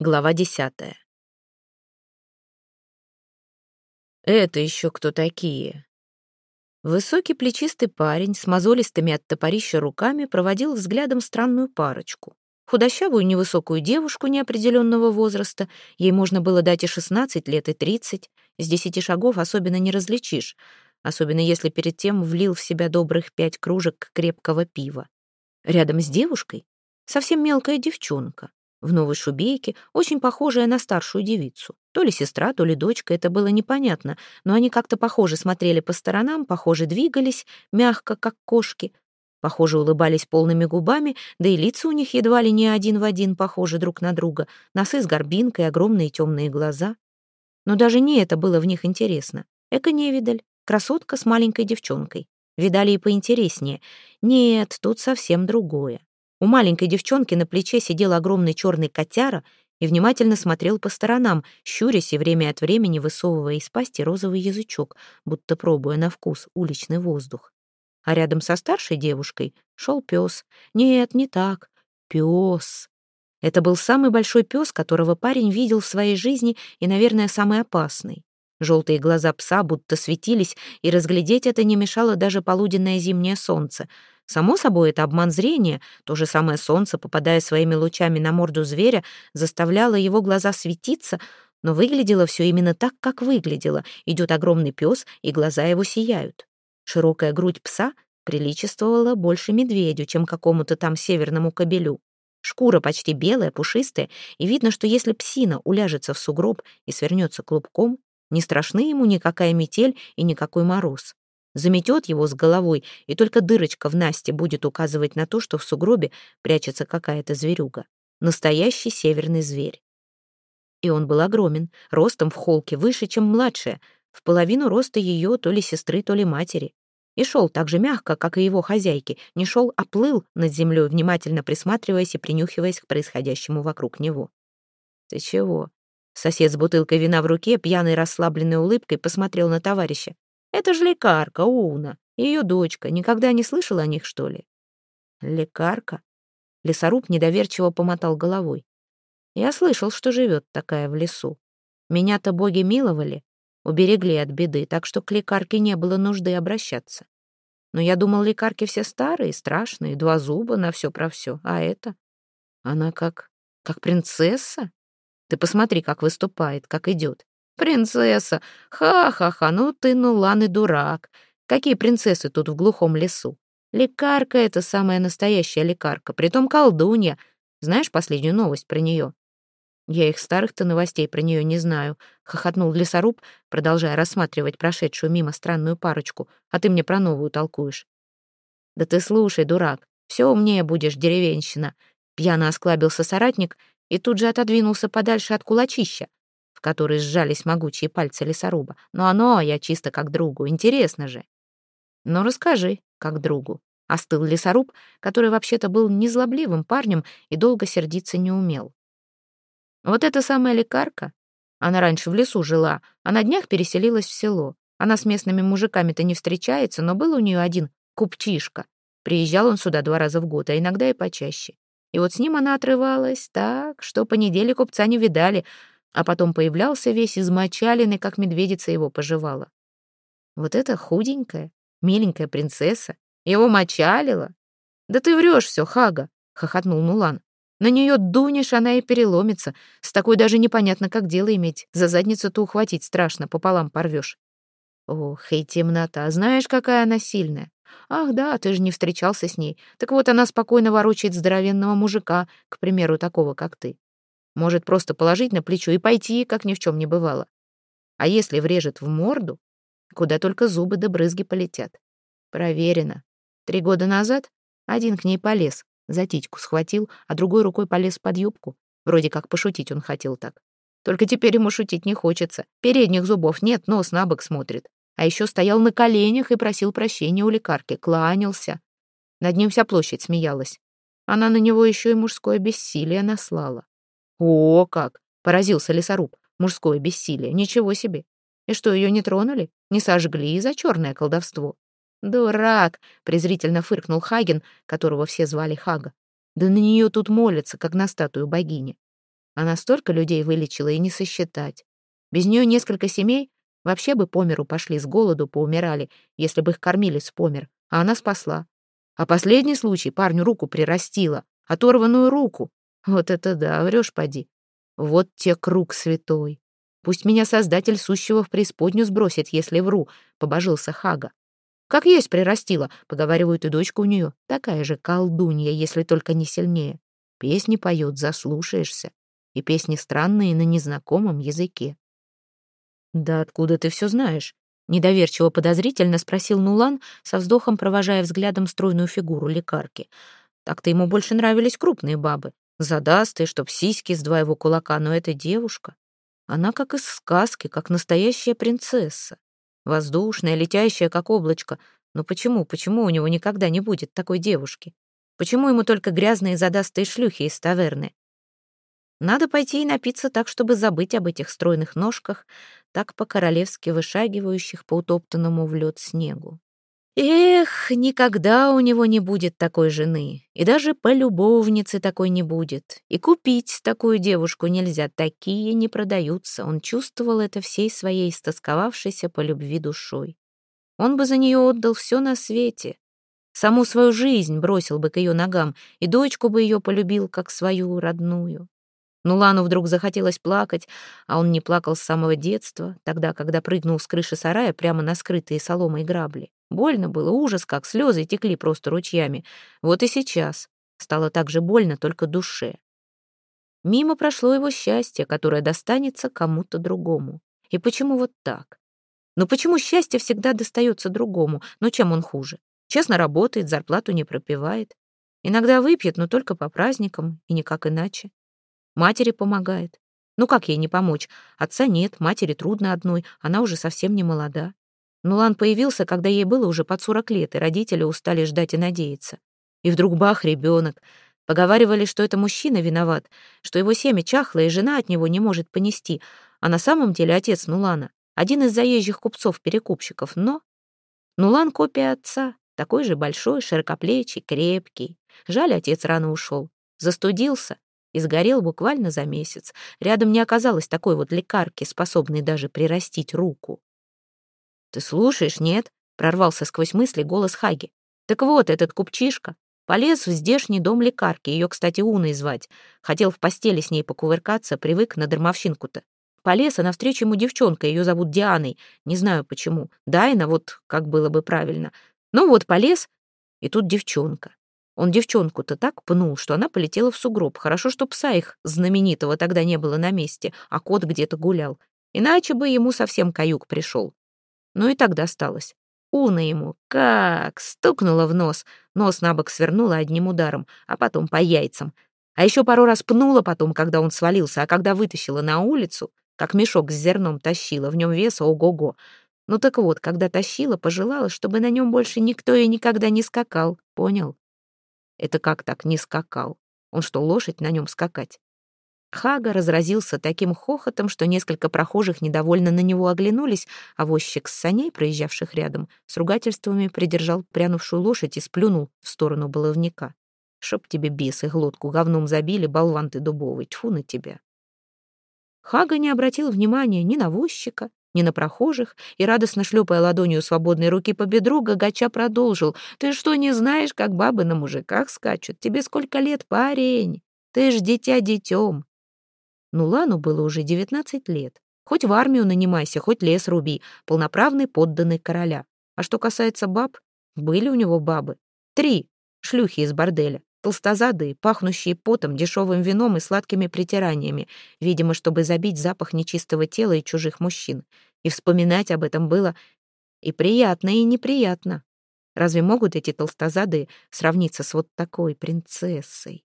Глава десятая. «Это еще кто такие?» Высокий плечистый парень с мозолистыми от топорища руками проводил взглядом странную парочку. Худощавую невысокую девушку неопределенного возраста, ей можно было дать и 16 лет, и 30, с десяти шагов особенно не различишь, особенно если перед тем влил в себя добрых пять кружек крепкого пива. Рядом с девушкой совсем мелкая девчонка, в новой шубейке, очень похожая на старшую девицу. То ли сестра, то ли дочка, это было непонятно, но они как-то похоже смотрели по сторонам, похоже двигались, мягко, как кошки, похоже улыбались полными губами, да и лица у них едва ли не один в один похожи друг на друга, носы с горбинкой, огромные темные глаза. Но даже не это было в них интересно. Эко-невидаль, красотка с маленькой девчонкой. Видали и поинтереснее. Нет, тут совсем другое. У маленькой девчонки на плече сидел огромный черный котяра и внимательно смотрел по сторонам, щурясь и время от времени высовывая из пасти розовый язычок, будто пробуя на вкус уличный воздух. А рядом со старшей девушкой шел пес. Нет, не так. Пес. Это был самый большой пес, которого парень видел в своей жизни и, наверное, самый опасный. Желтые глаза пса будто светились, и разглядеть это не мешало даже полуденное зимнее солнце — Само собой, это обман зрения, то же самое солнце, попадая своими лучами на морду зверя, заставляло его глаза светиться, но выглядело все именно так, как выглядело. Идет огромный пес, и глаза его сияют. Широкая грудь пса приличествовала больше медведю, чем какому-то там северному кобелю. Шкура почти белая, пушистая, и видно, что если псина уляжется в сугроб и свернется клубком, не страшны ему никакая метель и никакой мороз заметет его с головой, и только дырочка в Насте будет указывать на то, что в сугробе прячется какая-то зверюга. Настоящий северный зверь. И он был огромен, ростом в холке выше, чем младшая, в половину роста ее то ли сестры, то ли матери. И шел так же мягко, как и его хозяйки, не шел, а плыл над землей, внимательно присматриваясь и принюхиваясь к происходящему вокруг него. «Ты чего?» Сосед с бутылкой вина в руке, пьяной расслабленной улыбкой, посмотрел на товарища. Это же лекарка, Уна, ее дочка. Никогда не слышала о них, что ли? Лекарка? Лесоруб недоверчиво помотал головой. Я слышал, что живет такая в лесу. Меня-то боги миловали, уберегли от беды, так что к лекарке не было нужды обращаться. Но я думал, лекарки все старые, страшные, два зуба на все про все. А это? Она как... как принцесса? Ты посмотри, как выступает, как идет. «Принцесса! Ха-ха-ха! Ну ты, ну лан и дурак! Какие принцессы тут в глухом лесу? Лекарка — это самая настоящая лекарка, притом колдунья. Знаешь последнюю новость про нее?» «Я их старых-то новостей про нее не знаю», — хохотнул лесоруб, продолжая рассматривать прошедшую мимо странную парочку, «а ты мне про новую толкуешь». «Да ты слушай, дурак, все умнее будешь, деревенщина», — пьяно осклабился соратник и тут же отодвинулся подальше от кулачища в который сжались могучие пальцы лесоруба. Но оно, я чисто как другу, интересно же. Ну, расскажи, как другу. Остыл лесоруб, который вообще-то был незлобливым парнем и долго сердиться не умел. Вот эта самая лекарка, она раньше в лесу жила, а на днях переселилась в село. Она с местными мужиками-то не встречается, но был у нее один купчишка. Приезжал он сюда два раза в год, а иногда и почаще. И вот с ним она отрывалась так, что по неделе купца не видали, а потом появлялся весь измочаленный, как медведица его пожевала. Вот эта худенькая, миленькая принцесса его мочалила. «Да ты врешь все, Хага!» — хохотнул Нулан. «На нее дунешь, она и переломится. С такой даже непонятно, как дело иметь. За задницу-то ухватить страшно, пополам порвешь». «Ох, и темнота. Знаешь, какая она сильная. Ах да, ты же не встречался с ней. Так вот она спокойно ворочает здоровенного мужика, к примеру, такого, как ты. Может просто положить на плечо и пойти, как ни в чем не бывало. А если врежет в морду, куда только зубы да брызги полетят. Проверено. Три года назад один к ней полез, за титьку схватил, а другой рукой полез под юбку. Вроде как пошутить он хотел так. Только теперь ему шутить не хочется. Передних зубов нет, нос на бок смотрит. А еще стоял на коленях и просил прощения у лекарки, кланялся. Над ним вся площадь смеялась. Она на него еще и мужское бессилие наслала. «О, как!» — поразился лесоруб. «Мужское бессилие. Ничего себе! И что, ее не тронули? Не сожгли за черное колдовство?» «Дурак!» — презрительно фыркнул Хаген, которого все звали Хага. «Да на нее тут молятся, как на статую богини. Она столько людей вылечила и не сосчитать. Без нее несколько семей вообще бы по миру пошли, с голоду поумирали, если бы их кормили с помер, а она спасла. А последний случай парню руку прирастила, оторванную руку. Вот это да, врешь, поди. Вот те круг святой. Пусть меня создатель сущего в преисподнюю сбросит, если вру, побожился Хага. Как есть прирастила, поговаривают, и дочка у нее такая же колдунья, если только не сильнее. Песни поет, заслушаешься. И песни странные на незнакомом языке. «Да откуда ты все знаешь?» Недоверчиво подозрительно спросил Нулан, со вздохом провожая взглядом стройную фигуру лекарки. Так-то ему больше нравились крупные бабы. Задастые, чтоб сиськи с два его кулака, но эта девушка... Она как из сказки, как настоящая принцесса. Воздушная, летящая, как облачко. Но почему, почему у него никогда не будет такой девушки? Почему ему только грязные задастые шлюхи из таверны? Надо пойти и напиться так, чтобы забыть об этих стройных ножках, так по-королевски вышагивающих по утоптанному в лед снегу. Эх, никогда у него не будет такой жены, и даже полюбовницы такой не будет. И купить такую девушку нельзя, такие не продаются. Он чувствовал это всей своей истосковавшейся по любви душой. Он бы за нее отдал все на свете. Саму свою жизнь бросил бы к ее ногам, и дочку бы ее полюбил, как свою родную. Нулану вдруг захотелось плакать, а он не плакал с самого детства, тогда, когда прыгнул с крыши сарая прямо на скрытые соломой грабли. Больно было, ужас как, слезы текли просто ручьями. Вот и сейчас стало так же больно, только душе. Мимо прошло его счастье, которое достанется кому-то другому. И почему вот так? Ну почему счастье всегда достается другому? Ну чем он хуже? Честно работает, зарплату не пропивает. Иногда выпьет, но только по праздникам и никак иначе. Матери помогает. Ну как ей не помочь? Отца нет, матери трудно одной, она уже совсем не молода. Нулан появился, когда ей было уже под сорок лет, и родители устали ждать и надеяться. И вдруг бах, ребенок. Поговаривали, что это мужчина виноват, что его семя чахло, и жена от него не может понести, а на самом деле отец Нулана — один из заезжих купцов-перекупщиков, но... Нулан — копия отца, такой же большой, широкоплечий, крепкий. Жаль, отец рано ушел. Застудился, и сгорел буквально за месяц. Рядом не оказалось такой вот лекарки, способной даже прирастить руку. «Ты слушаешь, нет?» — прорвался сквозь мысли голос Хаги. «Так вот, этот купчишка полез в здешний дом лекарки, ее, кстати, Уной звать. Хотел в постели с ней покувыркаться, привык на дармовщинку-то. Полез, а навстречу ему девчонка, ее зовут Дианой, не знаю почему. Дайна, вот как было бы правильно. Ну вот полез, и тут девчонка. Он девчонку-то так пнул, что она полетела в сугроб. Хорошо, что пса их знаменитого тогда не было на месте, а кот где-то гулял. Иначе бы ему совсем каюк пришел. Ну и так досталось. Уна ему как стукнула в нос, нос на бок свернула одним ударом, а потом по яйцам. А еще пару раз пнула потом, когда он свалился, а когда вытащила на улицу, как мешок с зерном тащила, в нем веса ого-го. Ну так вот, когда тащила, пожелала, чтобы на нем больше никто и никогда не скакал, понял? Это как так не скакал? Он что, лошадь на нем скакать? Хага разразился таким хохотом, что несколько прохожих недовольно на него оглянулись, а возчик с саней, проезжавших рядом, с ругательствами придержал прянувшую лошадь и сплюнул в сторону баловника. «Чтоб тебе бесы глотку говном забили, болван ты дубовый, тьфу на тебя!» Хага не обратил внимания ни на возчика, ни на прохожих, и, радостно шлепая ладонью свободной руки по бедру, Гагача продолжил. «Ты что, не знаешь, как бабы на мужиках скачут? Тебе сколько лет, парень? Ты ж дитя детем!» Нулану было уже девятнадцать лет. Хоть в армию нанимайся, хоть лес руби, полноправный подданный короля. А что касается баб, были у него бабы. Три шлюхи из борделя толстозадые, пахнущие потом, дешевым вином и сладкими притираниями, видимо, чтобы забить запах нечистого тела и чужих мужчин. И вспоминать об этом было и приятно, и неприятно. Разве могут эти толстозадые сравниться с вот такой принцессой?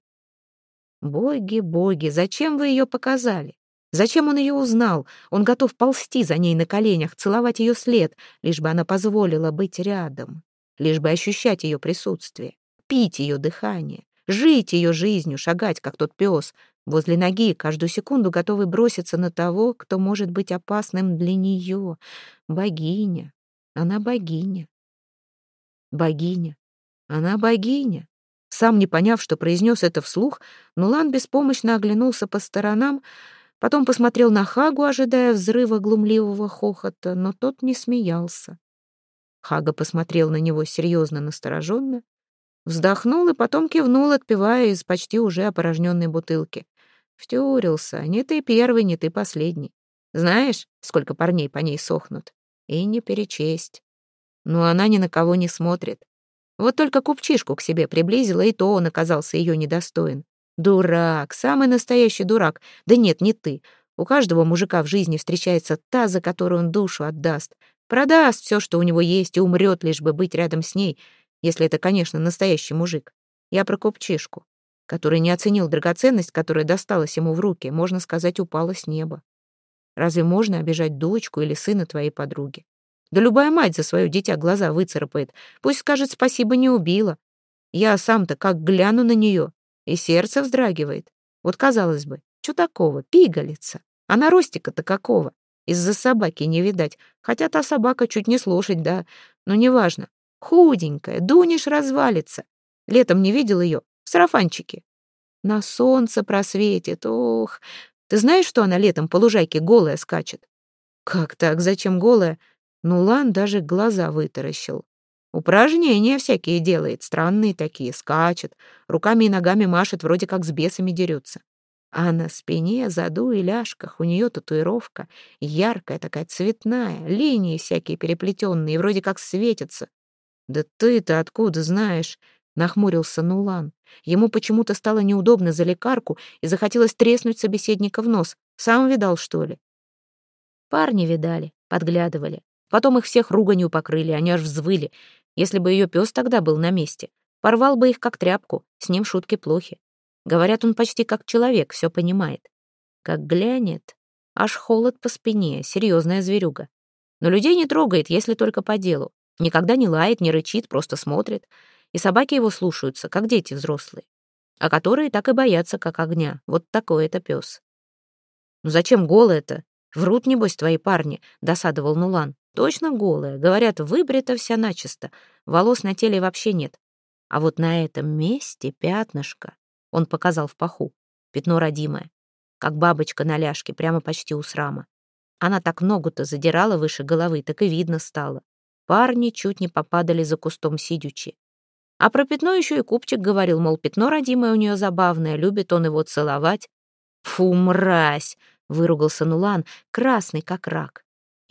Боги, боги, зачем вы ее показали? Зачем он ее узнал? Он готов ползти за ней на коленях, целовать ее след, лишь бы она позволила быть рядом, лишь бы ощущать ее присутствие пить ее дыхание, жить ее жизнью, шагать, как тот пес, возле ноги, каждую секунду готовый броситься на того, кто может быть опасным для нее. Богиня. Она богиня. Богиня. Она богиня. Сам не поняв, что произнес это вслух, Нулан беспомощно оглянулся по сторонам, потом посмотрел на Хагу, ожидая взрыва глумливого хохота, но тот не смеялся. Хага посмотрел на него серьезно, настороженно, вздохнул и потом кивнул, отпивая из почти уже опорожненной бутылки. Втюрился. Не ты первый, не ты последний. Знаешь, сколько парней по ней сохнут? И не перечесть. Но она ни на кого не смотрит. Вот только купчишку к себе приблизила, и то он оказался ее недостоин. Дурак, самый настоящий дурак. Да нет, не ты. У каждого мужика в жизни встречается та, за которую он душу отдаст. Продаст все, что у него есть, и умрет, лишь бы быть рядом с ней, если это, конечно, настоящий мужик. Я про купчишку, который не оценил драгоценность, которая досталась ему в руки, можно сказать, упала с неба. Разве можно обижать дочку или сына твоей подруги? Да любая мать за свое дитя глаза выцарапает. Пусть скажет спасибо, не убила. Я сам-то как гляну на нее, и сердце вздрагивает. Вот казалось бы, что такого, пигалица. А на ростика-то какого? Из-за собаки не видать. Хотя та собака чуть не слушать, да. Но неважно. Худенькая, дунешь развалится. Летом не видел ее? В сарафанчике. На солнце просветит. Ох, ты знаешь, что она летом по лужайке голая скачет? Как так? Зачем голая? Нулан даже глаза вытаращил. Упражнения всякие делает, странные такие, скачет, руками и ногами машет, вроде как с бесами дерется. А на спине, заду и ляжках у нее татуировка, яркая такая, цветная, линии всякие переплетенные, вроде как светятся. «Да ты-то откуда знаешь?» — нахмурился Нулан. Ему почему-то стало неудобно за лекарку и захотелось треснуть собеседника в нос. Сам видал, что ли? Парни видали, подглядывали. Потом их всех руганью покрыли, они аж взвыли. Если бы ее пес тогда был на месте, порвал бы их как тряпку, с ним шутки плохи. Говорят, он почти как человек, все понимает. Как глянет, аж холод по спине, серьезная зверюга. Но людей не трогает, если только по делу. Никогда не лает, не рычит, просто смотрит. И собаки его слушаются, как дети взрослые. А которые так и боятся, как огня. Вот такой это пес. «Ну зачем голая-то? Врут, небось, твои парни», — досадовал Нулан. Точно голая. Говорят, выбрита вся начисто. Волос на теле вообще нет. А вот на этом месте пятнышко. Он показал в паху. Пятно родимое. Как бабочка на ляжке, прямо почти у срама. Она так ногу-то задирала выше головы, так и видно стало. Парни чуть не попадали за кустом сидючи. А про пятно еще и купчик говорил, мол, пятно родимое у нее забавное, любит он его целовать. «Фу, мразь!» — выругался Нулан, красный как рак.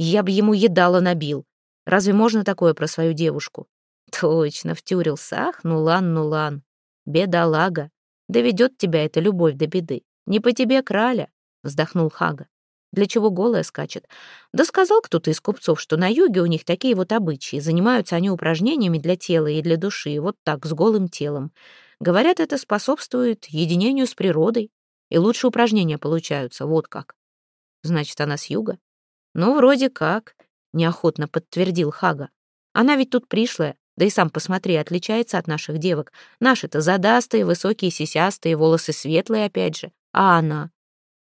Я бы ему едало набил. Разве можно такое про свою девушку? Точно, втюрился. Ах, Нулан, Нулан. Бедолага. Доведет тебя эта любовь до беды. Не по тебе краля, вздохнул Хага. Для чего голая скачет? Да сказал кто-то из купцов, что на юге у них такие вот обычаи. Занимаются они упражнениями для тела и для души, вот так, с голым телом. Говорят, это способствует единению с природой. И лучше упражнения получаются, вот как. Значит, она с юга? «Ну, вроде как», — неохотно подтвердил Хага. «Она ведь тут пришлая, да и сам посмотри, отличается от наших девок. Наши-то задастые, высокие, сисястые, волосы светлые опять же. А она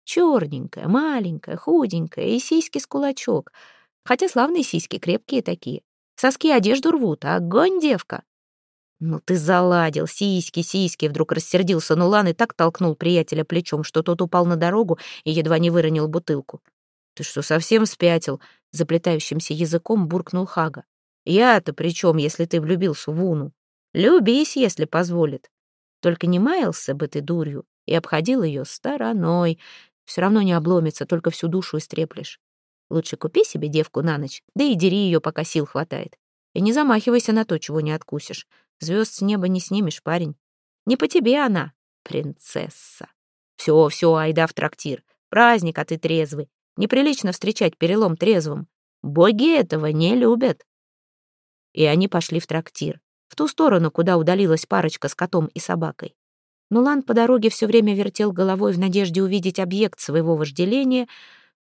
черненькая, маленькая, худенькая и сиськи с кулачок. Хотя славные сиськи, крепкие такие. Соски одежду рвут, а огонь, девка!» «Ну ты заладил, сиськи, сиськи!» Вдруг рассердился Нулан и так толкнул приятеля плечом, что тот упал на дорогу и едва не выронил бутылку. «Ты что, совсем спятил?» — заплетающимся языком буркнул Хага. «Я-то при чем, если ты влюбился в Уну? Любись, если позволит. Только не маялся бы ты дурью и обходил ее стороной. Все равно не обломится, только всю душу истреплешь. Лучше купи себе девку на ночь, да и дери ее, пока сил хватает. И не замахивайся на то, чего не откусишь. Звезд с неба не снимешь, парень. Не по тебе она, принцесса. Все, все, айда в трактир. Праздник, а ты трезвый. Неприлично встречать перелом трезвым. Боги этого не любят. И они пошли в трактир, в ту сторону, куда удалилась парочка с котом и собакой. Нулан по дороге все время вертел головой в надежде увидеть объект своего вожделения,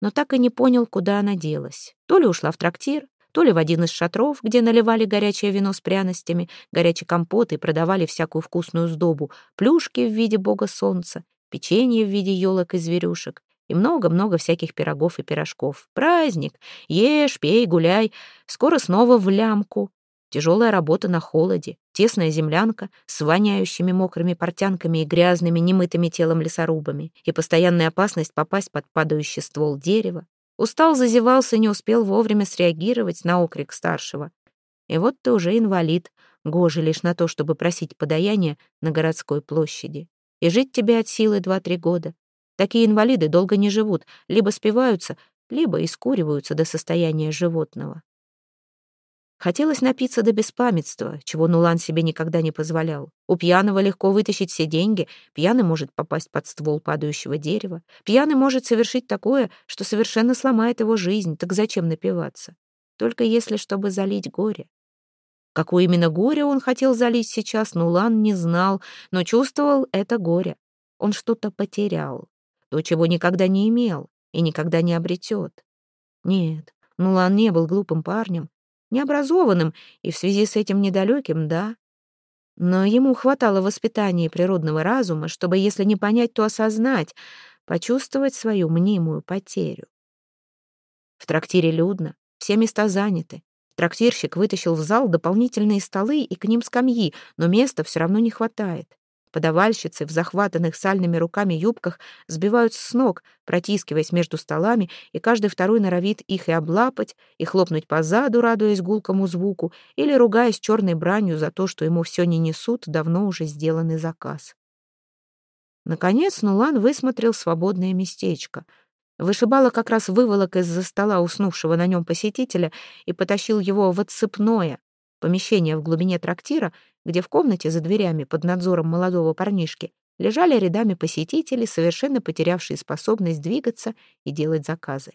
но так и не понял, куда она делась. То ли ушла в трактир, то ли в один из шатров, где наливали горячее вино с пряностями, горячий компот и продавали всякую вкусную сдобу, плюшки в виде бога солнца, печенье в виде елок и зверюшек, и много-много всяких пирогов и пирожков. Праздник. Ешь, пей, гуляй. Скоро снова в лямку. Тяжелая работа на холоде. тесная землянка с воняющими мокрыми портянками и грязными, немытыми телом лесорубами, и постоянная опасность попасть под падающий ствол дерева. Устал, зазевался, не успел вовремя среагировать на окрик старшего. И вот ты уже инвалид, гоже лишь на то, чтобы просить подаяние на городской площади. И жить тебе от силы два-три года. Такие инвалиды долго не живут, либо спиваются, либо искуриваются до состояния животного. Хотелось напиться до беспамятства, чего Нулан себе никогда не позволял. У пьяного легко вытащить все деньги, пьяный может попасть под ствол падающего дерева, пьяный может совершить такое, что совершенно сломает его жизнь, так зачем напиваться? Только если, чтобы залить горе. Какое именно горе он хотел залить сейчас, Нулан не знал, но чувствовал это горе. Он что-то потерял, то, чего никогда не имел и никогда не обретет. Нет, Нулан не был глупым парнем, необразованным и в связи с этим недалеким, да. Но ему хватало воспитания и природного разума, чтобы, если не понять, то осознать, почувствовать свою мнимую потерю. В трактире людно, все места заняты. Трактирщик вытащил в зал дополнительные столы и к ним скамьи, но места все равно не хватает. Подавальщицы в захватанных сальными руками юбках сбиваются с ног, протискиваясь между столами, и каждый второй норовит их и облапать, и хлопнуть по заду, радуясь гулкому звуку, или ругаясь черной бранью за то, что ему все не несут давно уже сделанный заказ. Наконец Нулан высмотрел свободное местечко. Вышибала как раз выволок из-за стола уснувшего на нем посетителя и потащил его в отцепное, помещение в глубине трактира, где в комнате за дверями под надзором молодого парнишки лежали рядами посетители, совершенно потерявшие способность двигаться и делать заказы.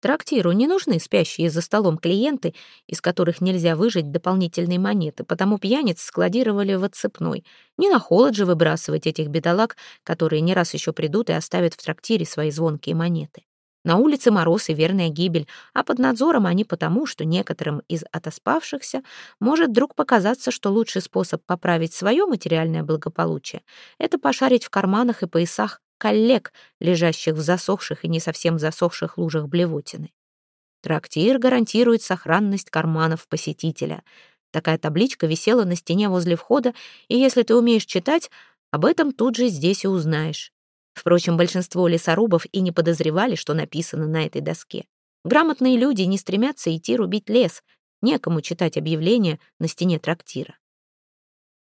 Трактиру не нужны спящие за столом клиенты, из которых нельзя выжать дополнительные монеты, потому пьяниц складировали в отцепной. Не на холод же выбрасывать этих бедолаг, которые не раз еще придут и оставят в трактире свои звонкие монеты. На улице мороз и верная гибель, а под надзором они потому, что некоторым из отоспавшихся может вдруг показаться, что лучший способ поправить свое материальное благополучие — это пошарить в карманах и поясах коллег, лежащих в засохших и не совсем засохших лужах блевотины. Трактир гарантирует сохранность карманов посетителя. Такая табличка висела на стене возле входа, и если ты умеешь читать, об этом тут же здесь и узнаешь. Впрочем, большинство лесорубов и не подозревали, что написано на этой доске. Грамотные люди не стремятся идти рубить лес, некому читать объявления на стене трактира.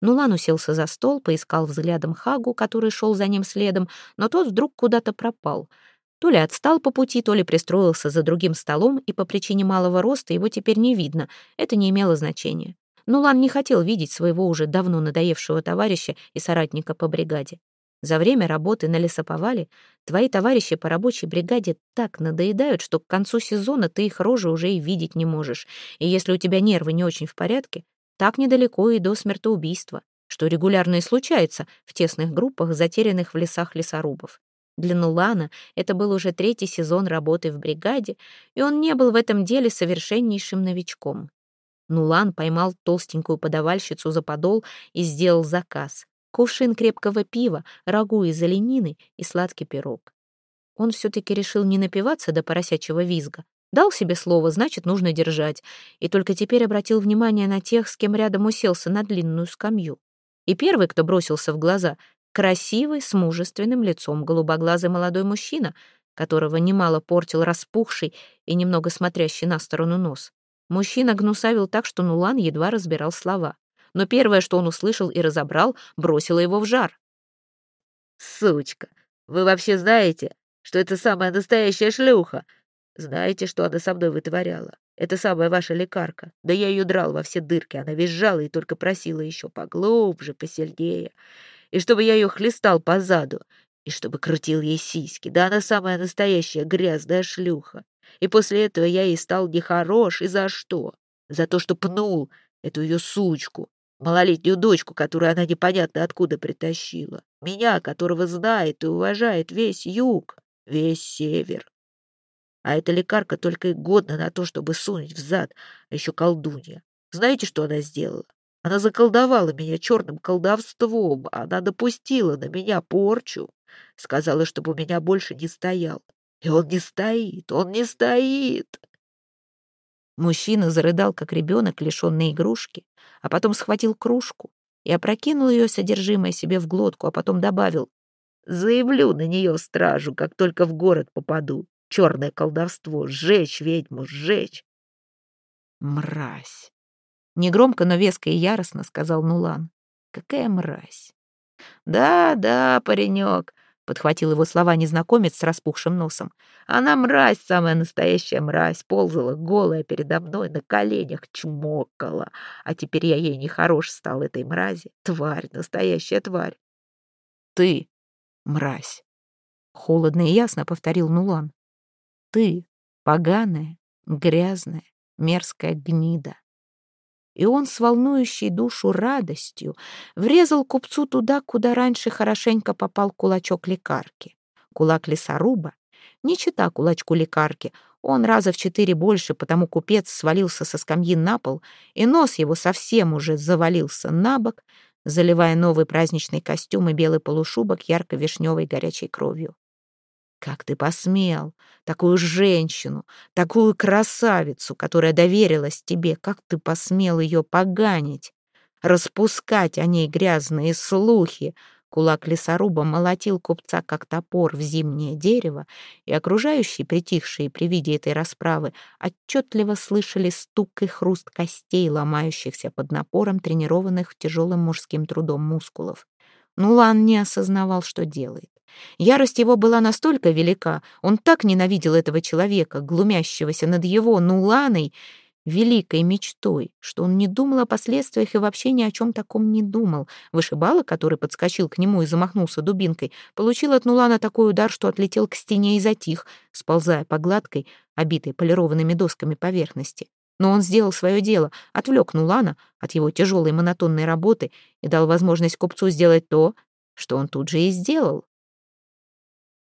Нулан уселся за стол, поискал взглядом Хагу, который шел за ним следом, но тот вдруг куда-то пропал. То ли отстал по пути, то ли пристроился за другим столом, и по причине малого роста его теперь не видно. Это не имело значения. Нулан не хотел видеть своего уже давно надоевшего товарища и соратника по бригаде. За время работы на лесоповале твои товарищи по рабочей бригаде так надоедают, что к концу сезона ты их рожи уже и видеть не можешь. И если у тебя нервы не очень в порядке, так недалеко и до смертоубийства, что регулярно и случается в тесных группах, затерянных в лесах лесорубов. Для Нулана это был уже третий сезон работы в бригаде, и он не был в этом деле совершеннейшим новичком. Нулан поймал толстенькую подавальщицу за подол и сделал заказ кувшин крепкого пива, рагу из оленины и сладкий пирог. Он все-таки решил не напиваться до поросячьего визга. Дал себе слово, значит, нужно держать. И только теперь обратил внимание на тех, с кем рядом уселся на длинную скамью. И первый, кто бросился в глаза, красивый, с мужественным лицом голубоглазый молодой мужчина, которого немало портил распухший и немного смотрящий на сторону нос. Мужчина гнусавил так, что Нулан едва разбирал слова но первое, что он услышал и разобрал, бросило его в жар. «Сучка, вы вообще знаете, что это самая настоящая шлюха? Знаете, что она со мной вытворяла? Это самая ваша лекарка. Да я ее драл во все дырки, она визжала и только просила еще поглубже, посильнее. И чтобы я ее хлестал по заду, и чтобы крутил ей сиськи. Да она самая настоящая грязная шлюха. И после этого я ей стал нехорош. И за что? За то, что пнул эту ее сучку, малолетнюю дочку, которую она непонятно откуда притащила, меня, которого знает и уважает весь юг, весь север. А эта лекарка только и годна на то, чтобы сунуть в зад, а еще колдунья. Знаете, что она сделала? Она заколдовала меня черным колдовством, она допустила на меня порчу, сказала, чтобы у меня больше не стоял. И он не стоит, он не стоит. Мужчина зарыдал, как ребенок, лишенный игрушки, а потом схватил кружку и опрокинул ее содержимое себе в глотку, а потом добавил «Заявлю на нее стражу, как только в город попаду. Черное колдовство, сжечь ведьму, сжечь!» «Мразь!» Негромко, но веско и яростно сказал Нулан. «Какая мразь!» «Да, да, паренек, — подхватил его слова незнакомец с распухшим носом. «Она мразь, самая настоящая мразь, ползала голая передо мной, на коленях чмокала. А теперь я ей нехорош стал, этой мрази. Тварь, настоящая тварь». «Ты, мразь!» — холодно и ясно повторил Нулан. «Ты, поганая, грязная, мерзкая гнида и он с волнующей душу радостью врезал купцу туда, куда раньше хорошенько попал кулачок лекарки. Кулак лесоруба, не чита кулачку лекарки, он раза в четыре больше, потому купец свалился со скамьи на пол, и нос его совсем уже завалился на бок, заливая новый праздничный костюм и белый полушубок ярко-вишневой горячей кровью. Как ты посмел? Такую женщину, такую красавицу, которая доверилась тебе, как ты посмел ее поганить? Распускать о ней грязные слухи. Кулак лесоруба молотил купца, как топор, в зимнее дерево, и окружающие, притихшие при виде этой расправы, отчетливо слышали стук и хруст костей, ломающихся под напором тренированных тяжелым мужским трудом мускулов. Нулан не осознавал, что делает. Ярость его была настолько велика, он так ненавидел этого человека, глумящегося над его Нуланой, великой мечтой, что он не думал о последствиях и вообще ни о чем таком не думал. Вышибала, который подскочил к нему и замахнулся дубинкой, получил от Нулана такой удар, что отлетел к стене и затих, сползая по гладкой, обитой полированными досками поверхности. Но он сделал свое дело, отвлек Нулана от его тяжелой монотонной работы и дал возможность купцу сделать то, что он тут же и сделал.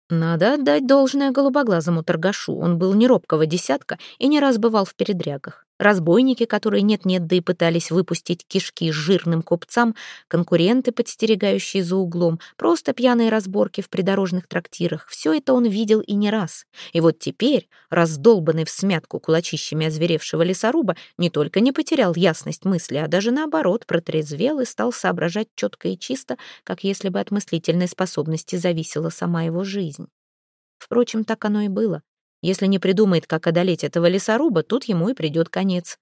Надо отдать должное голубоглазому торгашу. Он был не робкого десятка и не раз бывал в передрягах. Разбойники, которые нет-нет, да и пытались выпустить кишки жирным купцам, конкуренты, подстерегающие за углом, просто пьяные разборки в придорожных трактирах. Все это он видел и не раз. И вот теперь, раздолбанный в смятку кулачищами озверевшего лесоруба, не только не потерял ясность мысли, а даже наоборот протрезвел и стал соображать четко и чисто, как если бы от мыслительной способности зависела сама его жизнь. Впрочем, так оно и было. Если не придумает, как одолеть этого лесоруба, тут ему и придет конец.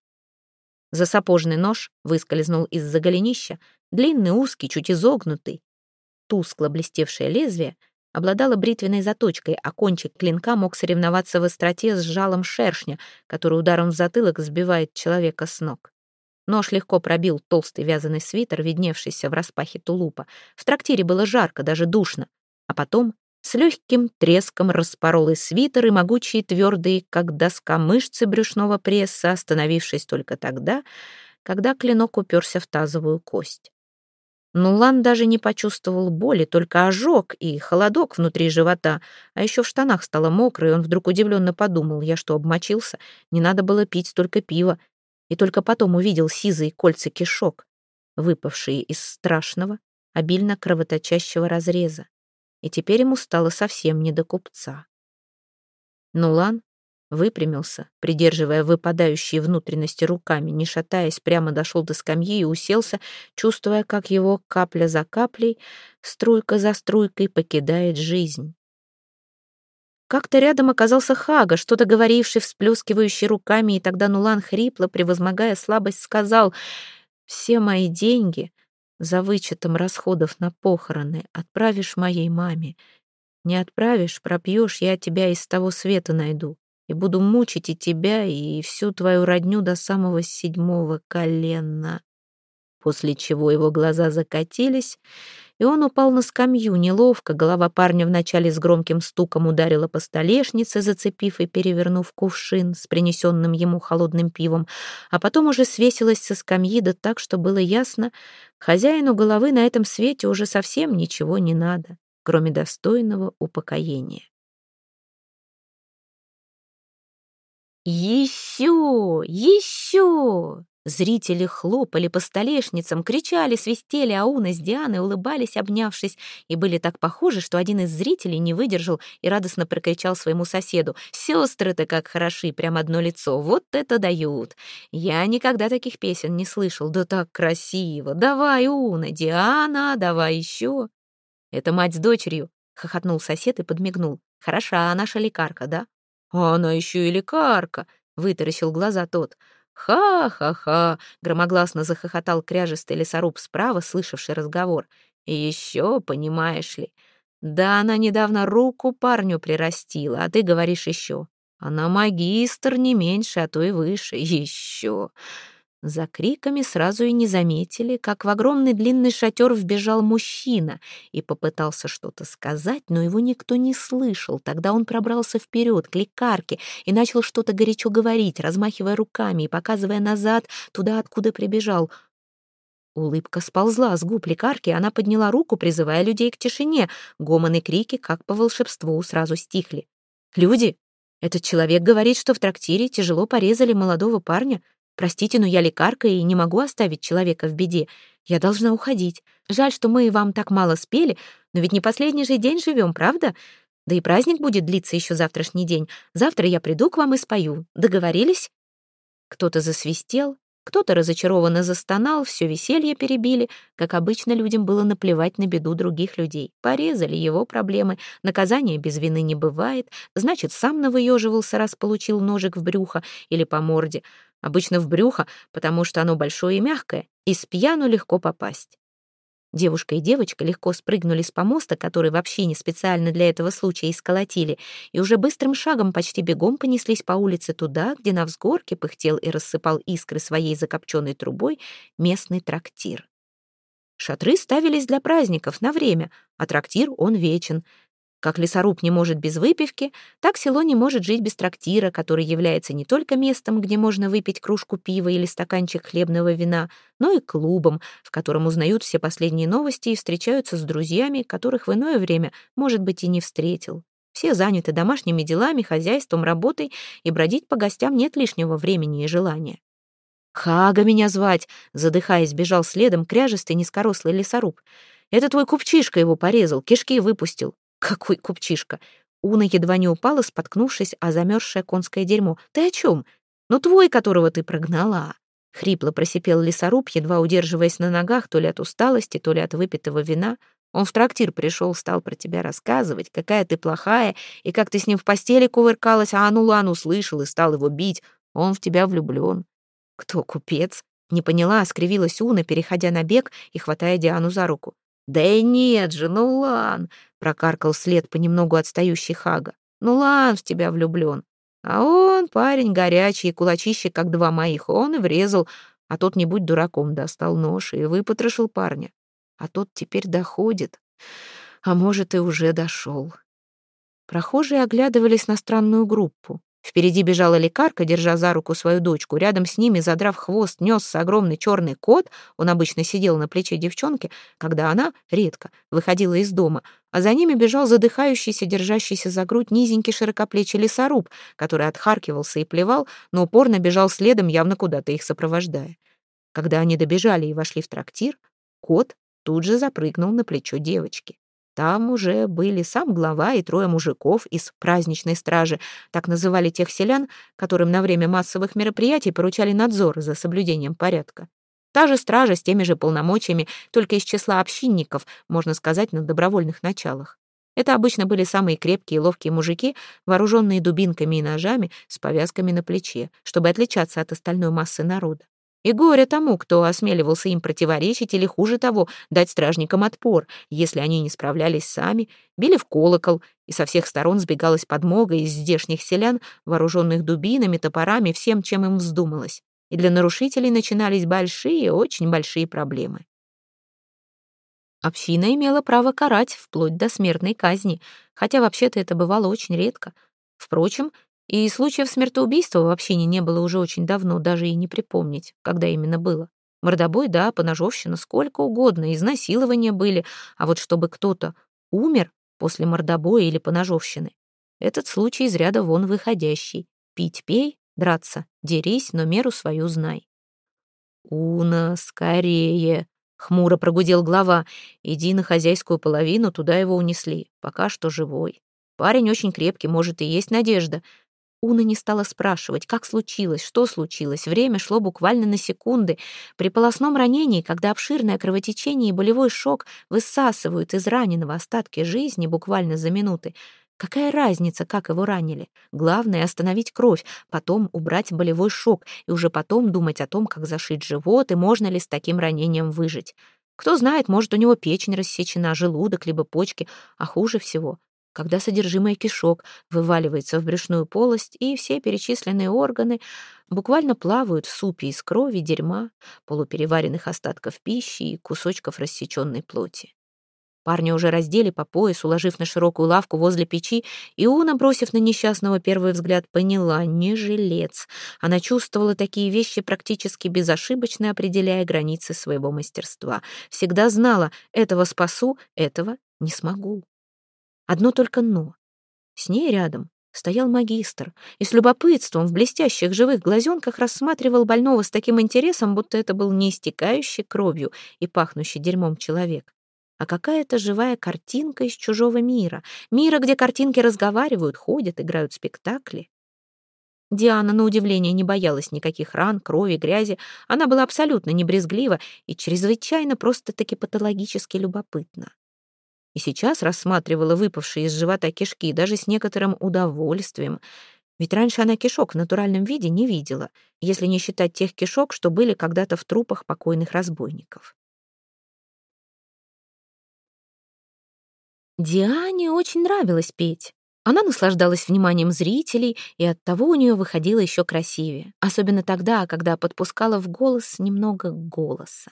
Засапожный нож выскользнул из-за голенища, длинный, узкий, чуть изогнутый. Тускло блестевшее лезвие обладало бритвенной заточкой, а кончик клинка мог соревноваться в остроте с жалом шершня, который ударом в затылок сбивает человека с ног. Нож легко пробил толстый вязаный свитер, видневшийся в распахе тулупа. В трактире было жарко, даже душно. А потом с легким треском распорол и свитер, и могучие твердые, как доска мышцы брюшного пресса, остановившись только тогда, когда клинок уперся в тазовую кость. Нулан даже не почувствовал боли, только ожог и холодок внутри живота, а еще в штанах стало мокро, и он вдруг удивленно подумал, я что, обмочился? Не надо было пить столько пива. И только потом увидел сизые кольца кишок, выпавшие из страшного, обильно кровоточащего разреза и теперь ему стало совсем не до купца. Нулан выпрямился, придерживая выпадающие внутренности руками, не шатаясь, прямо дошел до скамьи и уселся, чувствуя, как его капля за каплей, струйка за струйкой покидает жизнь. Как-то рядом оказался Хага, что-то говоривший, всплескивающий руками, и тогда Нулан хрипло, превозмогая слабость, сказал «Все мои деньги за вычетом расходов на похороны отправишь моей маме. Не отправишь, пропьешь, я тебя из того света найду и буду мучить и тебя, и всю твою родню до самого седьмого колена». После чего его глаза закатились, и он упал на скамью неловко. Голова парня вначале с громким стуком ударила по столешнице, зацепив и перевернув кувшин с принесенным ему холодным пивом, а потом уже свесилась со скамьи, да так, что было ясно, хозяину головы на этом свете уже совсем ничего не надо, кроме достойного упокоения. «Еще! Еще!» Зрители хлопали по столешницам, кричали, свистели, а Уна с Дианой улыбались, обнявшись, и были так похожи, что один из зрителей не выдержал и радостно прокричал своему соседу «Сестры-то как хороши, прям одно лицо, вот это дают! Я никогда таких песен не слышал, да так красиво! Давай, Уна, Диана, давай еще!» «Это мать с дочерью», — хохотнул сосед и подмигнул. «Хороша наша лекарка, да?» «А она еще и лекарка», — вытаращил глаза тот. «Ха-ха-ха!» — громогласно захохотал кряжистый лесоруб справа, слышавший разговор. «И еще, понимаешь ли, да она недавно руку парню прирастила, а ты говоришь еще. Она магистр не меньше, а то и выше. Еще!» За криками сразу и не заметили, как в огромный длинный шатер вбежал мужчина и попытался что-то сказать, но его никто не слышал. Тогда он пробрался вперед к лекарке и начал что-то горячо говорить, размахивая руками и показывая назад, туда, откуда прибежал. Улыбка сползла с губ лекарки, она подняла руку, призывая людей к тишине. Гомон и крики, как по волшебству, сразу стихли. «Люди! Этот человек говорит, что в трактире тяжело порезали молодого парня. Простите, но я лекарка и не могу оставить человека в беде. Я должна уходить. Жаль, что мы вам так мало спели, но ведь не последний же день живем, правда? Да и праздник будет длиться еще завтрашний день. Завтра я приду к вам и спою. Договорились?» Кто-то засвистел, кто-то разочарованно застонал, все веселье перебили. Как обычно, людям было наплевать на беду других людей. Порезали его проблемы. Наказания без вины не бывает. Значит, сам навыеживался, раз получил ножик в брюхо или по морде. Обычно в брюхо, потому что оно большое и мягкое, и с пьяну легко попасть. Девушка и девочка легко спрыгнули с помоста, который вообще не специально для этого случая исколотили, и уже быстрым шагом почти бегом понеслись по улице туда, где на взгорке пыхтел и рассыпал искры своей закопченной трубой местный трактир. Шатры ставились для праздников на время, а трактир он вечен — как лесоруб не может без выпивки, так село не может жить без трактира, который является не только местом, где можно выпить кружку пива или стаканчик хлебного вина, но и клубом, в котором узнают все последние новости и встречаются с друзьями, которых в иное время, может быть, и не встретил. Все заняты домашними делами, хозяйством, работой, и бродить по гостям нет лишнего времени и желания. «Хага меня звать!» — задыхаясь, бежал следом кряжистый низкорослый лесоруб. «Это твой купчишка его порезал, кишки выпустил. Какой купчишка! Уна едва не упала, споткнувшись о замерзшее конское дерьмо. «Ты о чем? Ну, твой, которого ты прогнала!» Хрипло просипел лесоруб, едва удерживаясь на ногах, то ли от усталости, то ли от выпитого вина. Он в трактир пришел, стал про тебя рассказывать, какая ты плохая, и как ты с ним в постели кувыркалась, а Анулан услышал и стал его бить. Он в тебя влюблен. Кто купец? Не поняла, скривилась Уна, переходя на бег и хватая Диану за руку. «Да и нет же, ну Лан!» — прокаркал след понемногу отстающий Хага. «Ну Лан в тебя влюблен. А он парень горячий, кулачище, как два моих. Он и врезал, а тот, не будь дураком, достал нож и выпотрошил парня. А тот теперь доходит. А может, и уже дошел». Прохожие оглядывались на странную группу. Впереди бежала лекарка, держа за руку свою дочку. Рядом с ними, задрав хвост, несся огромный черный кот. Он обычно сидел на плече девчонки, когда она, редко, выходила из дома. А за ними бежал задыхающийся, держащийся за грудь низенький широкоплечий лесоруб, который отхаркивался и плевал, но упорно бежал следом, явно куда-то их сопровождая. Когда они добежали и вошли в трактир, кот тут же запрыгнул на плечо девочки. Там уже были сам глава и трое мужиков из праздничной стражи, так называли тех селян, которым на время массовых мероприятий поручали надзор за соблюдением порядка. Та же стража с теми же полномочиями, только из числа общинников, можно сказать, на добровольных началах. Это обычно были самые крепкие и ловкие мужики, вооруженные дубинками и ножами с повязками на плече, чтобы отличаться от остальной массы народа. И горе тому, кто осмеливался им противоречить или, хуже того, дать стражникам отпор, если они не справлялись сами, били в колокол, и со всех сторон сбегалась подмога из здешних селян, вооруженных дубинами, топорами, всем, чем им вздумалось. И для нарушителей начинались большие, очень большие проблемы. Община имела право карать вплоть до смертной казни, хотя вообще-то это бывало очень редко. Впрочем, и случаев смертоубийства в общине не было уже очень давно, даже и не припомнить, когда именно было. Мордобой, да, поножовщина, сколько угодно, изнасилования были, а вот чтобы кто-то умер после мордобоя или поножовщины, этот случай из ряда вон выходящий. Пить пей, драться дерись, но меру свою знай. «Уна, скорее!» — хмуро прогудел глава. «Иди на хозяйскую половину, туда его унесли. Пока что живой. Парень очень крепкий, может, и есть надежда. Уна не стала спрашивать, как случилось, что случилось. Время шло буквально на секунды. При полостном ранении, когда обширное кровотечение и болевой шок высасывают из раненого остатки жизни буквально за минуты, какая разница, как его ранили? Главное — остановить кровь, потом убрать болевой шок и уже потом думать о том, как зашить живот и можно ли с таким ранением выжить. Кто знает, может, у него печень рассечена, желудок, либо почки, а хуже всего когда содержимое кишок вываливается в брюшную полость, и все перечисленные органы буквально плавают в супе из крови, дерьма, полупереваренных остатков пищи и кусочков рассеченной плоти. Парня уже раздели по пояс, уложив на широкую лавку возле печи, и Уна, бросив на несчастного первый взгляд, поняла — не жилец. Она чувствовала такие вещи практически безошибочно, определяя границы своего мастерства. Всегда знала — этого спасу, этого не смогу. Одно только «но». С ней рядом стоял магистр и с любопытством в блестящих живых глазенках рассматривал больного с таким интересом, будто это был не истекающий кровью и пахнущий дерьмом человек, а какая-то живая картинка из чужого мира, мира, где картинки разговаривают, ходят, играют спектакли. Диана, на удивление, не боялась никаких ран, крови, грязи. Она была абсолютно не брезглива и чрезвычайно просто-таки патологически любопытна и сейчас рассматривала выпавшие из живота кишки даже с некоторым удовольствием. Ведь раньше она кишок в натуральном виде не видела, если не считать тех кишок, что были когда-то в трупах покойных разбойников. Диане очень нравилось петь. Она наслаждалась вниманием зрителей, и оттого у нее выходило еще красивее. Особенно тогда, когда подпускала в голос немного голоса.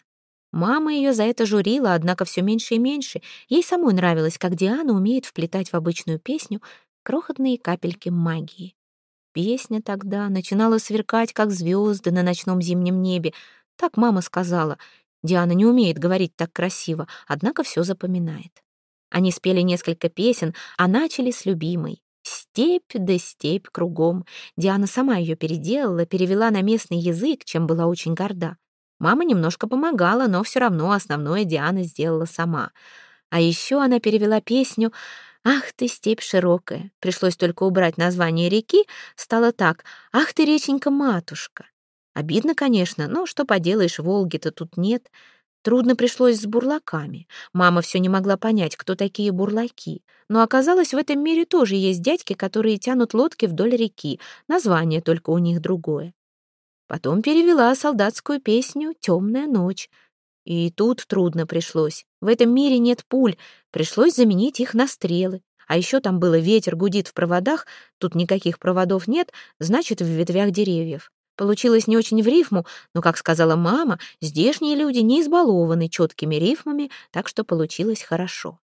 Мама ее за это журила, однако все меньше и меньше. Ей самой нравилось, как Диана умеет вплетать в обычную песню крохотные капельки магии. Песня тогда начинала сверкать, как звезды на ночном зимнем небе. Так мама сказала. Диана не умеет говорить так красиво, однако все запоминает. Они спели несколько песен, а начали с любимой. Степь да степь кругом. Диана сама ее переделала, перевела на местный язык, чем была очень горда. Мама немножко помогала, но все равно основное Диана сделала сама. А еще она перевела песню «Ах ты, степь широкая». Пришлось только убрать название реки, стало так «Ах ты, реченька-матушка». Обидно, конечно, но что поделаешь, Волги-то тут нет. Трудно пришлось с бурлаками. Мама все не могла понять, кто такие бурлаки. Но оказалось, в этом мире тоже есть дядьки, которые тянут лодки вдоль реки. Название только у них другое. Потом перевела солдатскую песню «Темная ночь». И тут трудно пришлось. В этом мире нет пуль, пришлось заменить их на стрелы. А еще там было ветер гудит в проводах, тут никаких проводов нет, значит, в ветвях деревьев. Получилось не очень в рифму, но, как сказала мама, здешние люди не избалованы четкими рифмами, так что получилось хорошо.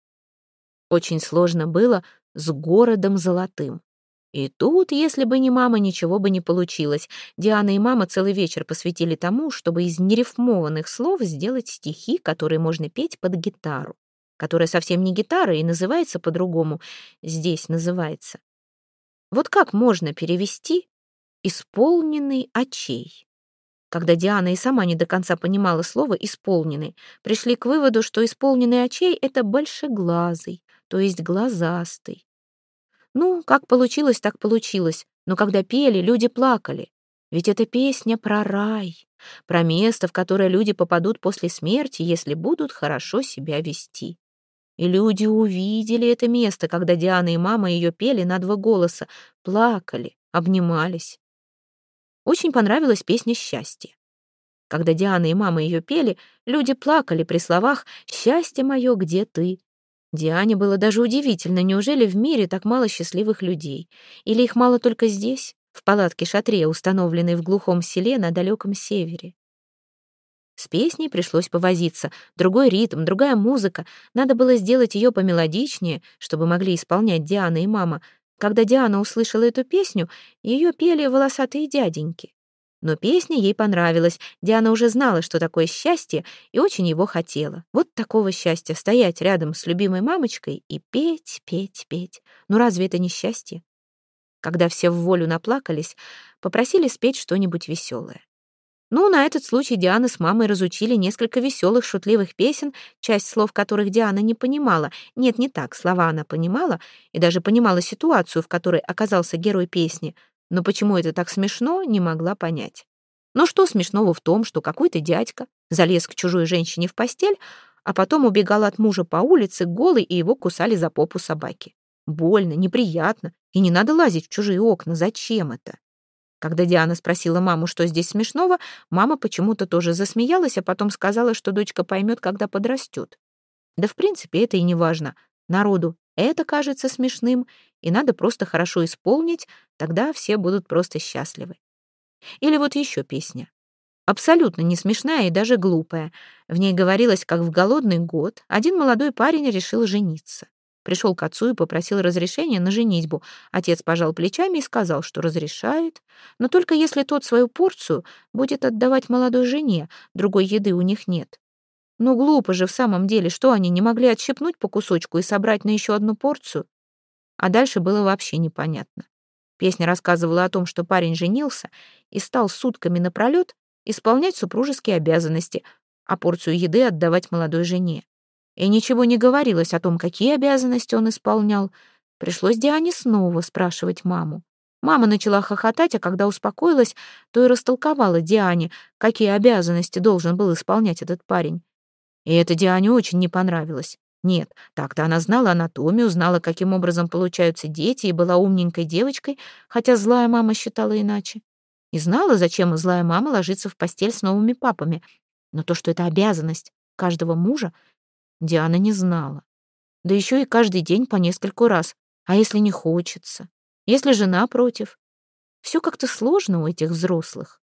Очень сложно было с городом золотым. И тут, если бы не мама, ничего бы не получилось. Диана и мама целый вечер посвятили тому, чтобы из нерифмованных слов сделать стихи, которые можно петь под гитару, которая совсем не гитара и называется по-другому. Здесь называется. Вот как можно перевести «исполненный очей»? Когда Диана и сама не до конца понимала слово «исполненный», пришли к выводу, что исполненный очей — это большеглазый, то есть глазастый. Ну, как получилось, так получилось. Но когда пели, люди плакали. Ведь это песня про рай, про место, в которое люди попадут после смерти, если будут хорошо себя вести. И люди увидели это место, когда Диана и мама ее пели на два голоса, плакали, обнимались. Очень понравилась песня «Счастье». Когда Диана и мама ее пели, люди плакали при словах «Счастье мое, где ты?». Диане было даже удивительно, неужели в мире так мало счастливых людей? Или их мало только здесь, в палатке-шатре, установленной в глухом селе на далеком севере? С песней пришлось повозиться. Другой ритм, другая музыка. Надо было сделать ее помелодичнее, чтобы могли исполнять Диана и мама. Когда Диана услышала эту песню, ее пели волосатые дяденьки. Но песня ей понравилась. Диана уже знала, что такое счастье, и очень его хотела. Вот такого счастья — стоять рядом с любимой мамочкой и петь, петь, петь. Ну разве это не счастье? Когда все в волю наплакались, попросили спеть что-нибудь веселое. Ну, на этот случай Диана с мамой разучили несколько веселых, шутливых песен, часть слов которых Диана не понимала. Нет, не так, слова она понимала и даже понимала ситуацию, в которой оказался герой песни, но почему это так смешно, не могла понять. Но что смешного в том, что какой-то дядька залез к чужой женщине в постель, а потом убегал от мужа по улице голый, и его кусали за попу собаки. Больно, неприятно, и не надо лазить в чужие окна. Зачем это? Когда Диана спросила маму, что здесь смешного, мама почему-то тоже засмеялась, а потом сказала, что дочка поймет, когда подрастет. Да, в принципе, это и не важно. Народу это кажется смешным, и надо просто хорошо исполнить, тогда все будут просто счастливы. Или вот еще песня. Абсолютно не смешная и даже глупая. В ней говорилось, как в голодный год один молодой парень решил жениться. Пришел к отцу и попросил разрешения на женитьбу. Отец пожал плечами и сказал, что разрешает, но только если тот свою порцию будет отдавать молодой жене, другой еды у них нет. Ну глупо же в самом деле, что они не могли отщепнуть по кусочку и собрать на еще одну порцию? А дальше было вообще непонятно. Песня рассказывала о том, что парень женился и стал сутками напролет исполнять супружеские обязанности, а порцию еды отдавать молодой жене. И ничего не говорилось о том, какие обязанности он исполнял. Пришлось Диане снова спрашивать маму. Мама начала хохотать, а когда успокоилась, то и растолковала Диане, какие обязанности должен был исполнять этот парень. И это Диане очень не понравилось. Нет, так-то она знала анатомию, знала, каким образом получаются дети, и была умненькой девочкой, хотя злая мама считала иначе. И знала, зачем злая мама ложится в постель с новыми папами. Но то, что это обязанность каждого мужа, Диана не знала. Да еще и каждый день по нескольку раз. А если не хочется? Если жена против? Все как-то сложно у этих взрослых.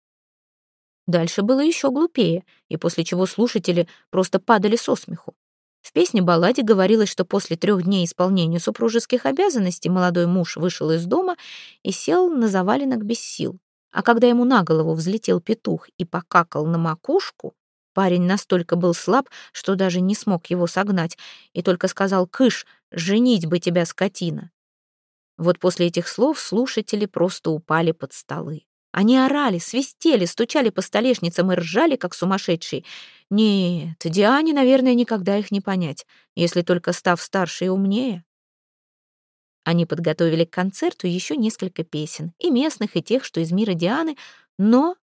Дальше было еще глупее, и после чего слушатели просто падали со смеху. В песне-балладе говорилось, что после трех дней исполнения супружеских обязанностей молодой муж вышел из дома и сел на заваленок без сил. А когда ему на голову взлетел петух и покакал на макушку, Парень настолько был слаб, что даже не смог его согнать, и только сказал «Кыш, женить бы тебя, скотина!». Вот после этих слов слушатели просто упали под столы. Они орали, свистели, стучали по столешницам и ржали, как сумасшедшие. Нет, Диане, наверное, никогда их не понять, если только став старше и умнее. Они подготовили к концерту еще несколько песен, и местных, и тех, что из мира Дианы, но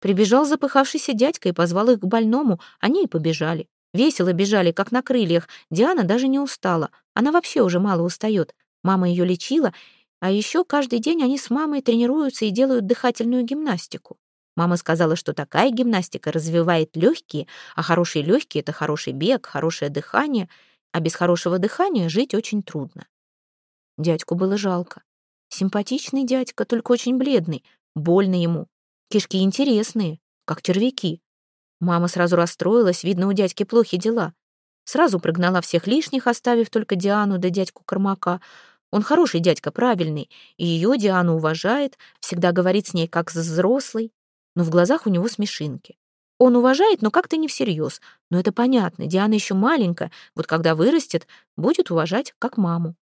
Прибежал запыхавшийся дядька и позвал их к больному. Они и побежали. Весело бежали, как на крыльях. Диана даже не устала. Она вообще уже мало устает. Мама ее лечила, а еще каждый день они с мамой тренируются и делают дыхательную гимнастику. Мама сказала, что такая гимнастика развивает легкие, а хорошие легкие — это хороший бег, хорошее дыхание, а без хорошего дыхания жить очень трудно. Дядьку было жалко. Симпатичный дядька, только очень бледный. Больно ему. Кишки интересные, как червяки. Мама сразу расстроилась, видно, у дядьки плохи дела. Сразу прогнала всех лишних, оставив только Диану да дядьку Кормака. Он хороший дядька, правильный, и ее Диану уважает, всегда говорит с ней как с взрослой, но в глазах у него смешинки. Он уважает, но как-то не всерьез. Но это понятно, Диана еще маленькая, вот когда вырастет, будет уважать как маму.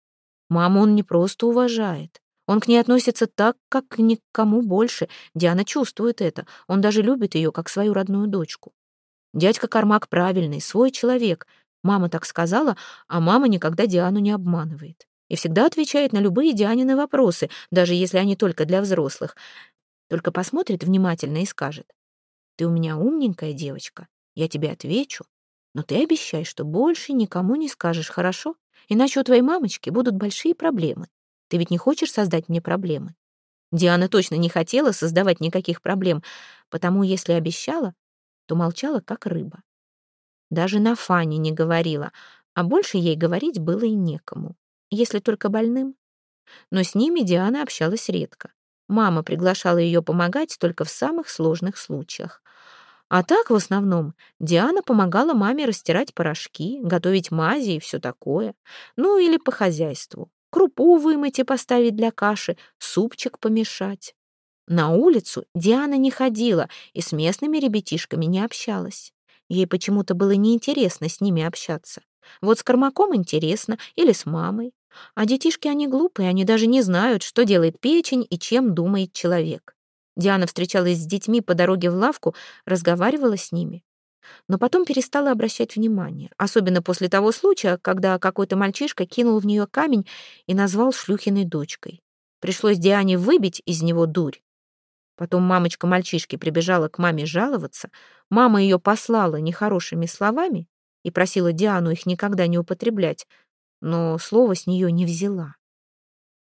Маму он не просто уважает, он к ней относится так, как к кому больше. Диана чувствует это. Он даже любит ее, как свою родную дочку. Дядька Кармак правильный, свой человек. Мама так сказала, а мама никогда Диану не обманывает. И всегда отвечает на любые Дианины вопросы, даже если они только для взрослых. Только посмотрит внимательно и скажет. «Ты у меня умненькая девочка, я тебе отвечу, но ты обещай, что больше никому не скажешь, хорошо? Иначе у твоей мамочки будут большие проблемы. Ты ведь не хочешь создать мне проблемы?» Диана точно не хотела создавать никаких проблем, потому если обещала, то молчала, как рыба. Даже на Фане не говорила, а больше ей говорить было и некому, если только больным. Но с ними Диана общалась редко. Мама приглашала ее помогать только в самых сложных случаях. А так, в основном, Диана помогала маме растирать порошки, готовить мази и все такое. Ну, или по хозяйству крупу вымыть и поставить для каши, супчик помешать. На улицу Диана не ходила и с местными ребятишками не общалась. Ей почему-то было неинтересно с ними общаться. Вот с Кормаком интересно или с мамой. А детишки, они глупые, они даже не знают, что делает печень и чем думает человек. Диана встречалась с детьми по дороге в лавку, разговаривала с ними. Но потом перестала обращать внимание, особенно после того случая, когда какой-то мальчишка кинул в нее камень и назвал шлюхиной дочкой. Пришлось Диане выбить из него дурь. Потом мамочка мальчишки прибежала к маме жаловаться. Мама ее послала нехорошими словами и просила Диану их никогда не употреблять, но слово с нее не взяла.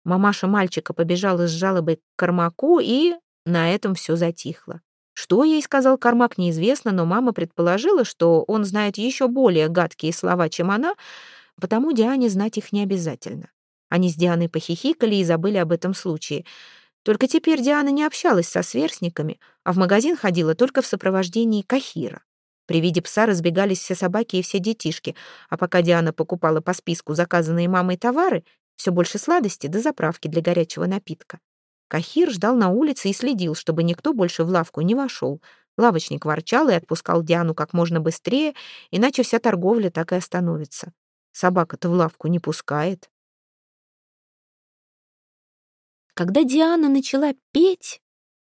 Мамаша мальчика побежала с жалобой к Кармаку, и на этом все затихло. Что ей сказал Кармак, неизвестно, но мама предположила, что он знает еще более гадкие слова, чем она, потому Диане знать их не обязательно. Они с Дианой похихикали и забыли об этом случае. Только теперь Диана не общалась со сверстниками, а в магазин ходила только в сопровождении Кахира. При виде пса разбегались все собаки и все детишки, а пока Диана покупала по списку заказанные мамой товары, все больше сладости до заправки для горячего напитка. Кахир ждал на улице и следил, чтобы никто больше в лавку не вошел. Лавочник ворчал и отпускал Диану как можно быстрее, иначе вся торговля так и остановится. Собака-то в лавку не пускает. Когда Диана начала петь,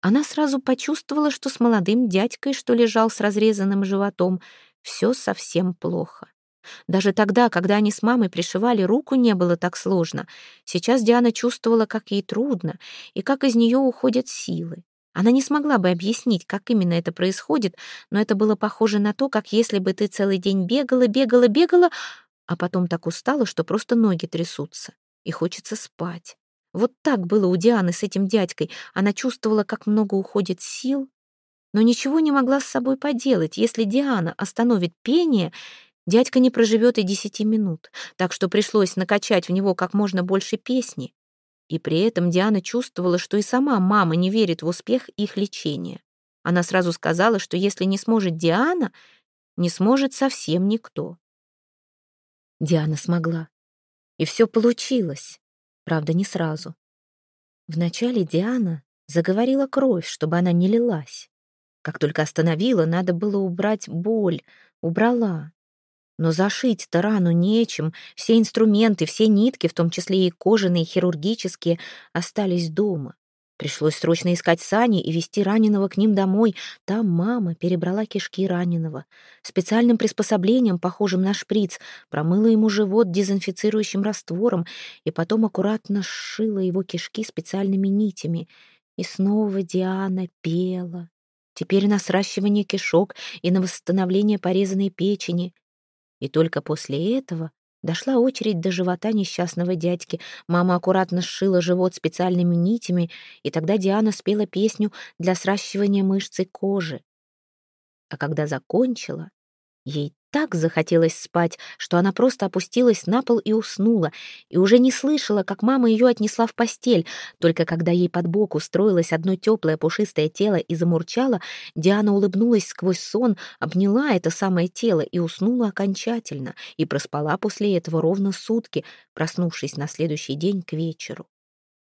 она сразу почувствовала, что с молодым дядькой, что лежал с разрезанным животом, все совсем плохо. Даже тогда, когда они с мамой пришивали руку, не было так сложно. Сейчас Диана чувствовала, как ей трудно и как из нее уходят силы. Она не смогла бы объяснить, как именно это происходит, но это было похоже на то, как если бы ты целый день бегала, бегала, бегала, а потом так устала, что просто ноги трясутся, и хочется спать. Вот так было у Дианы с этим дядькой. Она чувствовала, как много уходит сил, но ничего не могла с собой поделать. Если Диана остановит пение, Дядька не проживет и десяти минут, так что пришлось накачать в него как можно больше песни. И при этом Диана чувствовала, что и сама мама не верит в успех их лечения. Она сразу сказала, что если не сможет Диана, не сможет совсем никто. Диана смогла. И все получилось. Правда, не сразу. Вначале Диана заговорила кровь, чтобы она не лилась. Как только остановила, надо было убрать боль. Убрала. Но зашить-то рану нечем, все инструменты, все нитки, в том числе и кожаные, хирургические, остались дома. Пришлось срочно искать сани и везти раненого к ним домой. Там мама перебрала кишки раненого. Специальным приспособлением, похожим на шприц, промыла ему живот дезинфицирующим раствором и потом аккуратно сшила его кишки специальными нитями. И снова Диана пела. Теперь на сращивание кишок и на восстановление порезанной печени. И только после этого дошла очередь до живота несчастного дядьки. Мама аккуратно сшила живот специальными нитями, и тогда Диана спела песню для сращивания мышцы кожи. А когда закончила, ей так захотелось спать, что она просто опустилась на пол и уснула, и уже не слышала, как мама ее отнесла в постель. Только когда ей под бок устроилось одно теплое пушистое тело и замурчало, Диана улыбнулась сквозь сон, обняла это самое тело и уснула окончательно, и проспала после этого ровно сутки, проснувшись на следующий день к вечеру.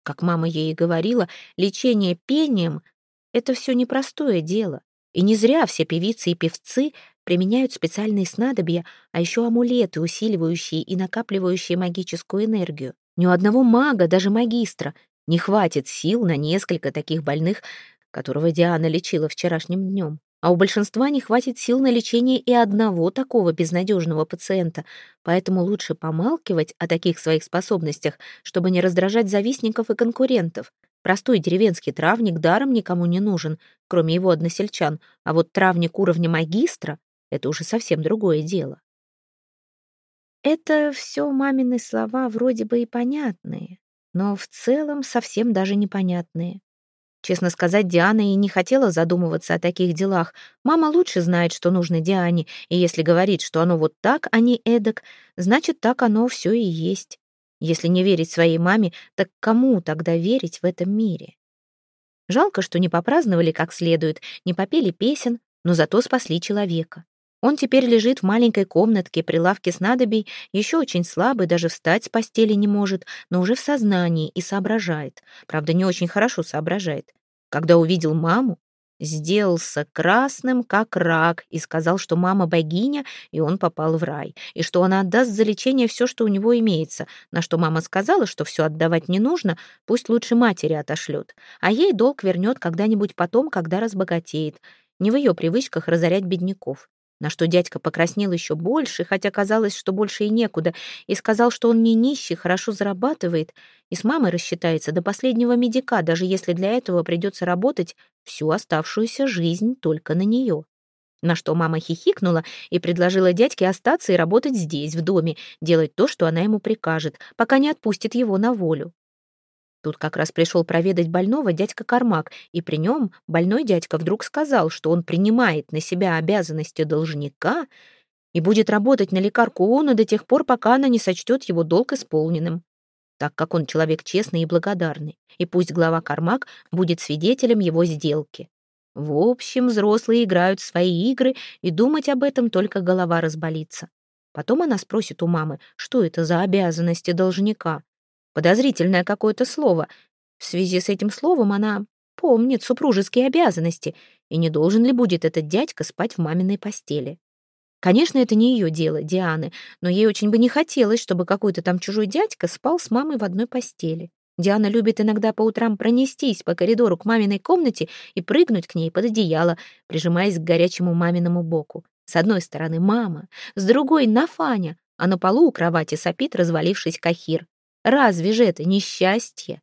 Как мама ей и говорила, лечение пением — это все непростое дело. И не зря все певицы и певцы применяют специальные снадобья, а еще амулеты, усиливающие и накапливающие магическую энергию. Ни у одного мага, даже магистра, не хватит сил на несколько таких больных, которого Диана лечила вчерашним днем. А у большинства не хватит сил на лечение и одного такого безнадежного пациента, поэтому лучше помалкивать о таких своих способностях, чтобы не раздражать завистников и конкурентов. Простой деревенский травник даром никому не нужен, кроме его односельчан, а вот травник уровня магистра — это уже совсем другое дело. Это все мамины слова вроде бы и понятные, но в целом совсем даже непонятные. Честно сказать, Диана и не хотела задумываться о таких делах. Мама лучше знает, что нужно Диане, и если говорит, что оно вот так, а не эдак, значит, так оно все и есть. Если не верить своей маме, так кому тогда верить в этом мире? Жалко, что не попраздновали как следует, не попели песен, но зато спасли человека. Он теперь лежит в маленькой комнатке при лавке снадобий, еще очень слабый, даже встать с постели не может, но уже в сознании и соображает. Правда, не очень хорошо соображает. Когда увидел маму, сделался красным, как рак, и сказал, что мама богиня, и он попал в рай, и что она отдаст за лечение все, что у него имеется, на что мама сказала, что все отдавать не нужно, пусть лучше матери отошлет, а ей долг вернет когда-нибудь потом, когда разбогатеет. Не в ее привычках разорять бедняков на что дядька покраснел еще больше, хотя казалось, что больше и некуда, и сказал, что он не нищий, хорошо зарабатывает, и с мамой рассчитается до последнего медика, даже если для этого придется работать всю оставшуюся жизнь только на нее. На что мама хихикнула и предложила дядьке остаться и работать здесь, в доме, делать то, что она ему прикажет, пока не отпустит его на волю. Тут как раз пришел проведать больного дядька Кармак, и при нем больной дядька вдруг сказал, что он принимает на себя обязанности должника и будет работать на лекарку Ону до тех пор, пока она не сочтет его долг исполненным, так как он человек честный и благодарный, и пусть глава Кармак будет свидетелем его сделки. В общем, взрослые играют в свои игры, и думать об этом только голова разболится. Потом она спросит у мамы, что это за обязанности должника. Подозрительное какое-то слово. В связи с этим словом она помнит супружеские обязанности, и не должен ли будет этот дядька спать в маминой постели. Конечно, это не ее дело, Дианы, но ей очень бы не хотелось, чтобы какой-то там чужой дядька спал с мамой в одной постели. Диана любит иногда по утрам пронестись по коридору к маминой комнате и прыгнуть к ней под одеяло, прижимаясь к горячему маминому боку. С одной стороны мама, с другой — Нафаня, а на полу у кровати сопит, развалившись кахир. Разве же это несчастье?